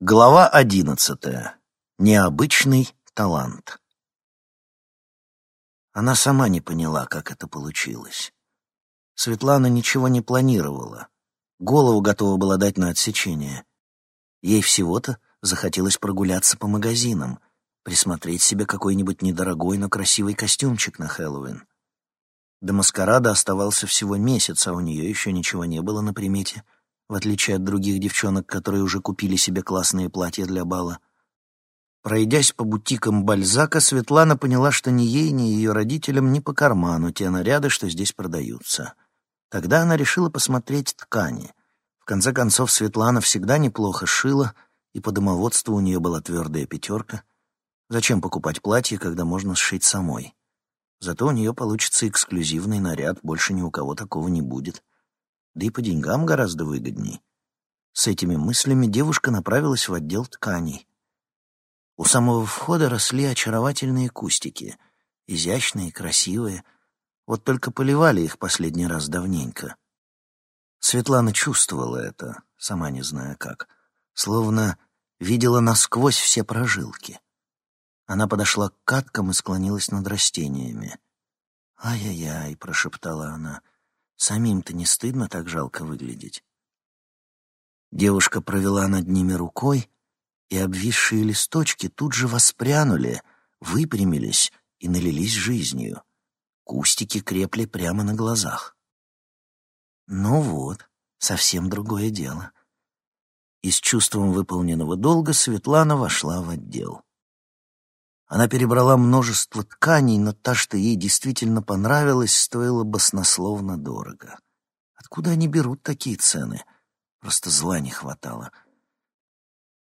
Глава одиннадцатая. Необычный талант. Она сама не поняла, как это получилось. Светлана ничего не планировала. Голову готова была дать на отсечение. Ей всего-то захотелось прогуляться по магазинам, присмотреть себе какой-нибудь недорогой, но красивый костюмчик на Хэллоуин. До маскарада оставался всего месяц, а у нее еще ничего не было на примете — в отличие от других девчонок, которые уже купили себе классные платья для бала. Пройдясь по бутикам Бальзака, Светлана поняла, что ни ей, ни ее родителям не по карману те наряды, что здесь продаются. Тогда она решила посмотреть ткани. В конце концов, Светлана всегда неплохо шила, и по домоводству у нее была твердая пятерка. Зачем покупать платье, когда можно сшить самой? Зато у нее получится эксклюзивный наряд, больше ни у кого такого не будет да и по деньгам гораздо выгодней. С этими мыслями девушка направилась в отдел тканей. У самого входа росли очаровательные кустики, изящные, красивые, вот только поливали их последний раз давненько. Светлана чувствовала это, сама не зная как, словно видела насквозь все прожилки. Она подошла к каткам и склонилась над растениями. «Ай-яй-яй», — прошептала она, — Самим-то не стыдно так жалко выглядеть. Девушка провела над ними рукой, и обвисшие листочки тут же воспрянули, выпрямились и налились жизнью. Кустики крепли прямо на глазах. Ну вот, совсем другое дело. И с чувством выполненного долга Светлана вошла в отдел. Она перебрала множество тканей, но та, что ей действительно понравилась, стоила баснословно дорого. Откуда они берут такие цены? Просто зла не хватало.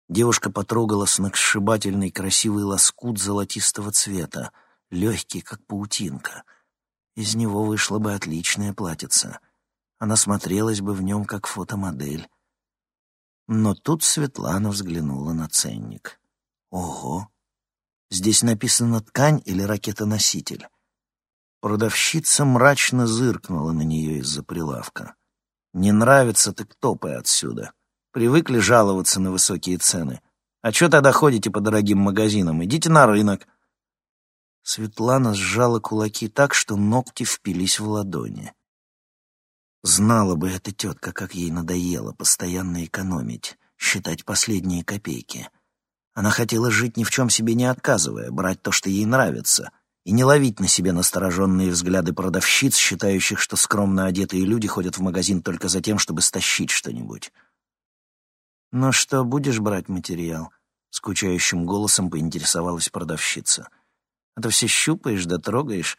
Девушка потрогала сногсшибательный красивый лоскут золотистого цвета, легкий, как паутинка. Из него вышла бы отличная платьица. Она смотрелась бы в нем, как фотомодель. Но тут Светлана взглянула на ценник. Ого! Здесь написано «ткань» или «ракетоноситель». Продавщица мрачно зыркнула на нее из-за прилавка. «Не нравится, так топай отсюда. Привыкли жаловаться на высокие цены. А что тогда ходите по дорогим магазинам? Идите на рынок». Светлана сжала кулаки так, что ногти впились в ладони. Знала бы эта тетка, как ей надоело постоянно экономить, считать последние копейки — она хотела жить ни в чем себе не отказывая, брать то, что ей нравится, и не ловить на себе настороженные взгляды продавщиц, считающих, что скромно одетые люди ходят в магазин только за тем, чтобы стащить что-нибудь. «Ну что, будешь брать материал?» — скучающим голосом поинтересовалась продавщица. «А то все щупаешь да трогаешь.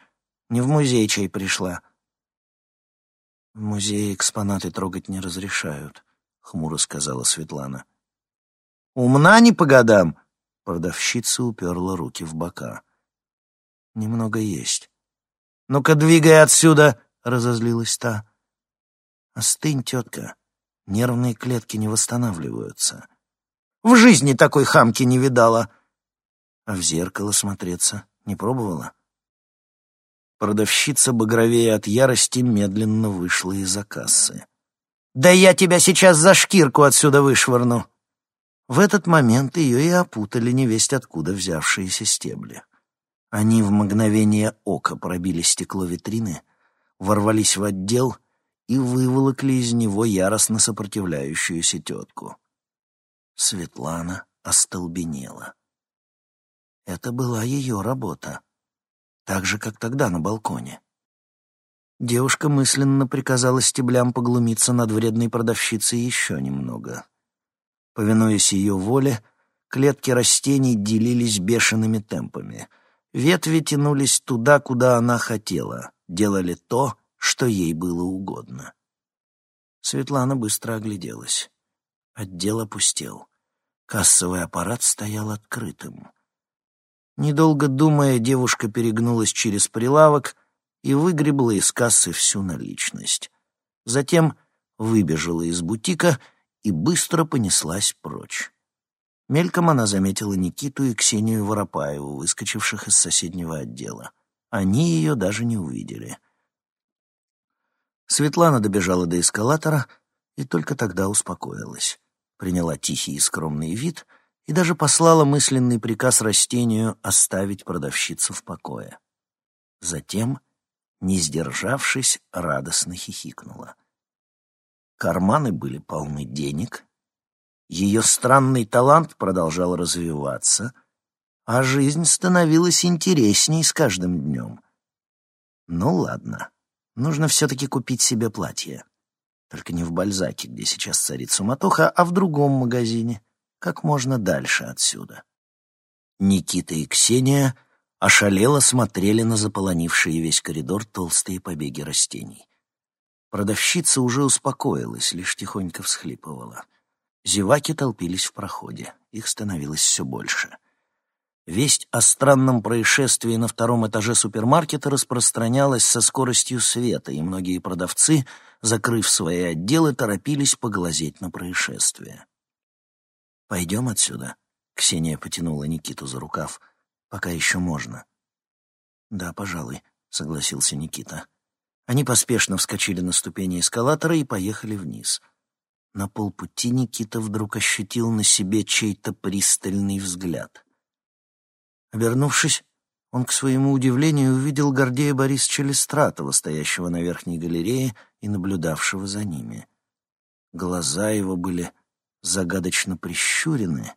Не в музей чай пришла». «В музее экспонаты трогать не разрешают», — хмуро сказала Светлана. Умна не по годам. Продавщица уперла руки в бока. Немного есть. Ну-ка, двигай отсюда, разозлилась та. Остынь, тетка. Нервные клетки не восстанавливаются. В жизни такой хамки не видала. А в зеркало смотреться не пробовала? Продавщица, багровее от ярости, медленно вышла из-за кассы. «Да я тебя сейчас за шкирку отсюда вышвырну!» В этот момент ее и опутали невесть откуда взявшиеся стебли. Они в мгновение ока пробили стекло витрины, ворвались в отдел и выволокли из него яростно сопротивляющуюся тетку. Светлана остолбенела. Это была ее работа, так же, как тогда на балконе. Девушка мысленно приказала стеблям поглумиться над вредной продавщицей еще немного. Повинуясь ее воле, клетки растений делились бешеными темпами. Ветви тянулись туда, куда она хотела, делали то, что ей было угодно. Светлана быстро огляделась. Отдел опустел. Кассовый аппарат стоял открытым. Недолго думая, девушка перегнулась через прилавок и выгребла из кассы всю наличность. Затем выбежала из бутика и быстро понеслась прочь. Мельком она заметила Никиту и Ксению Воропаеву, выскочивших из соседнего отдела. Они ее даже не увидели. Светлана добежала до эскалатора и только тогда успокоилась. приняла тихий и скромный вид и даже послала мысленный приказ растению оставить продавщицу в покое. Затем, не сдержавшись, радостно хихикнула. Карманы были полны денег, ее странный талант продолжал развиваться, а жизнь становилась интересней с каждым днем. Ну ладно, нужно все-таки купить себе платье. Только не в Бальзаке, где сейчас царит суматоха, а в другом магазине, как можно дальше отсюда. Никита и Ксения ошалело смотрели на заполонившие весь коридор толстые побеги растений. Продавщица уже успокоилась, лишь тихонько всхлипывала. Зеваки толпились в проходе, их становилось все больше. Весть о странном происшествии на втором этаже супермаркета распространялась со скоростью света, и многие продавцы, закрыв свои отделы, торопились поглазеть на происшествие. «Пойдем отсюда», — Ксения потянула Никиту за рукав, — «пока еще можно». «Да, пожалуй», — согласился Никита. Они поспешно вскочили на ступени эскалатора и поехали вниз. На полпути Никита вдруг ощутил на себе чей-то пристальный взгляд — Обернувшись, он, к своему удивлению, увидел Гордея Борисовича Листратова, стоящего на верхней галерее и наблюдавшего за ними. Глаза его были загадочно прищурены,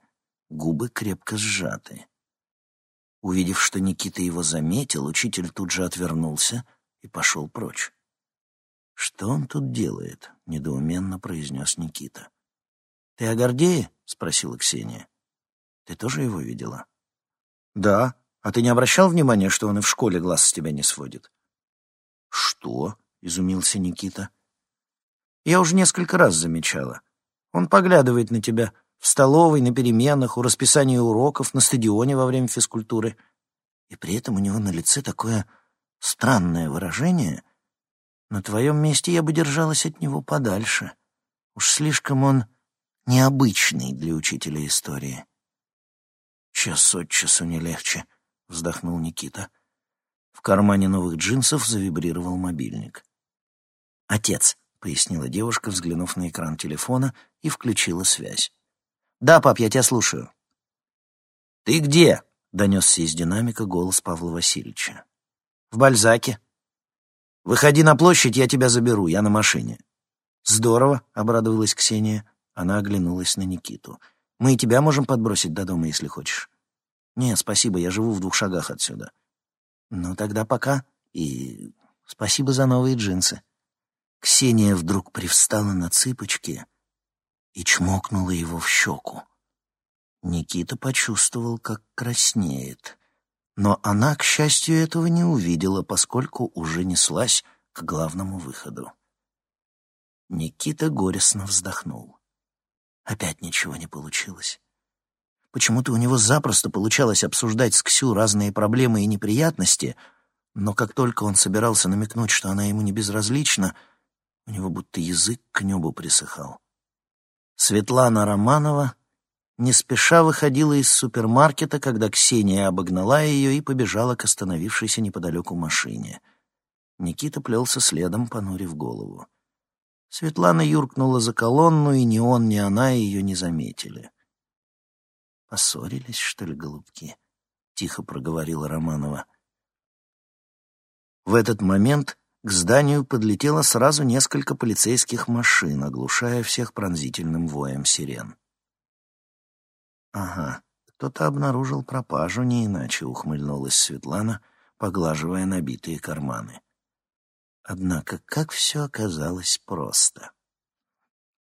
губы крепко сжаты. Увидев, что Никита его заметил, учитель тут же отвернулся и пошел прочь. «Что он тут делает?» — недоуменно произнес Никита. «Ты о Гордее?» — спросила Ксения. «Ты тоже его видела?» «Да. А ты не обращал внимания, что он и в школе глаз с тебя не сводит?» «Что?» — изумился Никита. «Я уже несколько раз замечала. Он поглядывает на тебя в столовой, на переменах, у расписания уроков, на стадионе во время физкультуры. И при этом у него на лице такое странное выражение. На твоем месте я бы держалась от него подальше. Уж слишком он необычный для учителя истории». «Час от часу не легче», — вздохнул Никита. В кармане новых джинсов завибрировал мобильник. «Отец», — пояснила девушка, взглянув на экран телефона, и включила связь. «Да, пап, я тебя слушаю». «Ты где?» — донесся из динамика голос Павла Васильевича. «В Бальзаке». «Выходи на площадь, я тебя заберу, я на машине». «Здорово», — обрадовалась Ксения. Она оглянулась на Никиту. Мы и тебя можем подбросить до дома, если хочешь. Нет, спасибо, я живу в двух шагах отсюда. Ну, тогда пока. И спасибо за новые джинсы. Ксения вдруг привстала на цыпочки и чмокнула его в щеку. Никита почувствовал, как краснеет. Но она, к счастью, этого не увидела, поскольку уже неслась к главному выходу. Никита горестно вздохнул. Опять ничего не получилось. Почему-то у него запросто получалось обсуждать с Ксю разные проблемы и неприятности, но как только он собирался намекнуть, что она ему не безразлична, у него будто язык к небу присыхал. Светлана Романова не спеша выходила из супермаркета, когда Ксения обогнала ее и побежала к остановившейся неподалеку машине. Никита плелся следом, понурив голову. Светлана юркнула за колонну, и ни он, ни она ее не заметили. «Поссорились, что ли, голубки?» — тихо проговорила Романова. В этот момент к зданию подлетело сразу несколько полицейских машин, оглушая всех пронзительным воем сирен. «Ага, кто-то обнаружил пропажу, не иначе», — ухмыльнулась Светлана, поглаживая набитые карманы. Однако как все оказалось просто.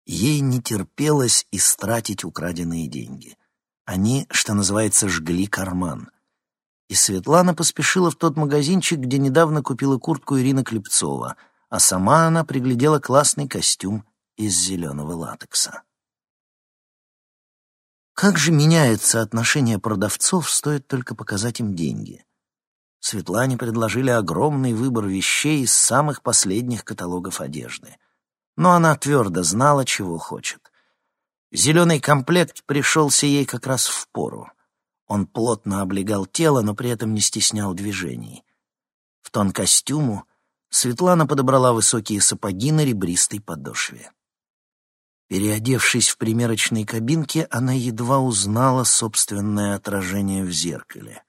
Ей не терпелось истратить украденные деньги. Они, что называется, жгли карман. И Светлана поспешила в тот магазинчик, где недавно купила куртку Ирина Клепцова, а сама она приглядела классный костюм из зеленого латекса. Как же меняется отношение продавцов, стоит только показать им деньги. Светлане предложили огромный выбор вещей из самых последних каталогов одежды. Но она твердо знала, чего хочет. Зеленый комплект пришелся ей как раз в пору. Он плотно облегал тело, но при этом не стеснял движений. В тон костюму Светлана подобрала высокие сапоги на ребристой подошве. Переодевшись в примерочной кабинке, она едва узнала собственное отражение в зеркале.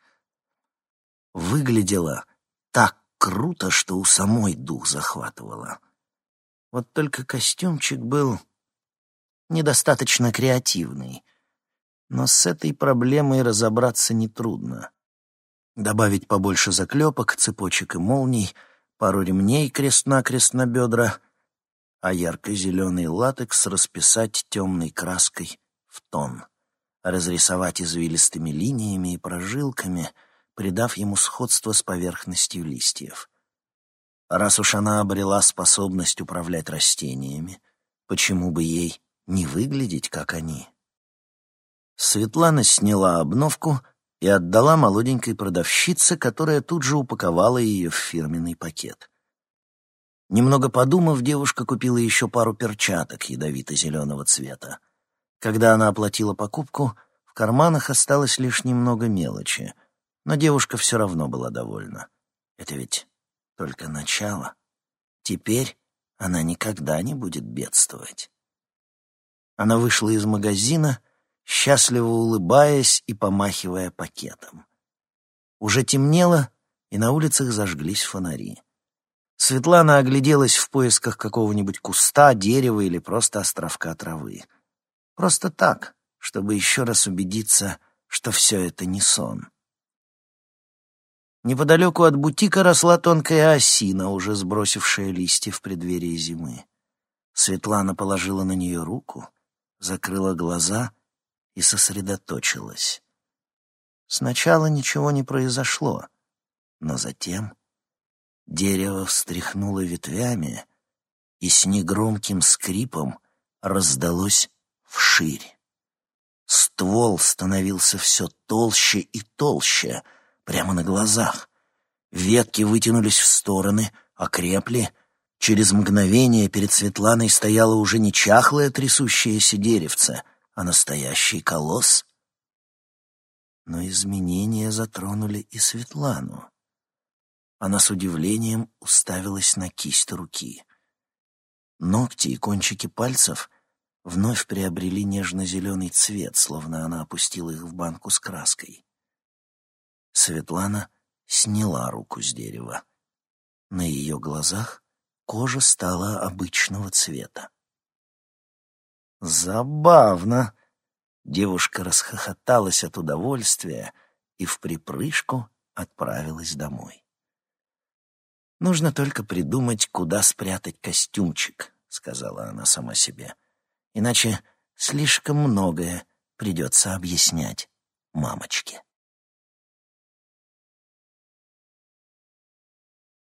Выглядела так круто, что у самой дух захватывала. Вот только костюмчик был недостаточно креативный. Но с этой проблемой разобраться нетрудно. Добавить побольше заклепок, цепочек и молний, пару ремней крест-накрест на бедра, а ярко-зеленый латекс расписать темной краской в тон, разрисовать извилистыми линиями и прожилками, придав ему сходство с поверхностью листьев. Раз уж она обрела способность управлять растениями, почему бы ей не выглядеть, как они? Светлана сняла обновку и отдала молоденькой продавщице, которая тут же упаковала ее в фирменный пакет. Немного подумав, девушка купила еще пару перчаток ядовито-зеленого цвета. Когда она оплатила покупку, в карманах осталось лишь немного мелочи, но девушка все равно была довольна. Это ведь только начало. Теперь она никогда не будет бедствовать. Она вышла из магазина счастливо улыбаясь и помахивая пакетом. Уже темнело, и на улицах зажглись фонари. Светлана огляделась в поисках какого-нибудь куста, дерева или просто островка травы. Просто так, чтобы еще раз убедиться, что все это не сон. Неподалеку от бутика росла тонкая осина, уже сбросившая листья в преддверии зимы. Светлана положила на нее руку, закрыла глаза и сосредоточилась. Сначала ничего не произошло, но затем дерево встряхнуло ветвями и с негромким скрипом раздалось вширь. Ствол становился все толще и толще, прямо на глазах. Ветки вытянулись в стороны, окрепли. Через мгновение перед Светланой стояло уже не чахлое трясущееся деревце — а настоящий колосс. Но изменения затронули и Светлану. Она с удивлением уставилась на кисть руки. Ногти и кончики пальцев вновь приобрели нежно-зеленый цвет, словно она опустила их в банку с краской. Светлана сняла руку с дерева. На ее глазах кожа стала обычного цвета. Забавно. Девушка расхохоталась от удовольствия и в припрыжку отправилась домой. «Нужно только придумать, куда спрятать костюмчик», — сказала она сама себе. «Иначе слишком многое придется объяснять мамочке».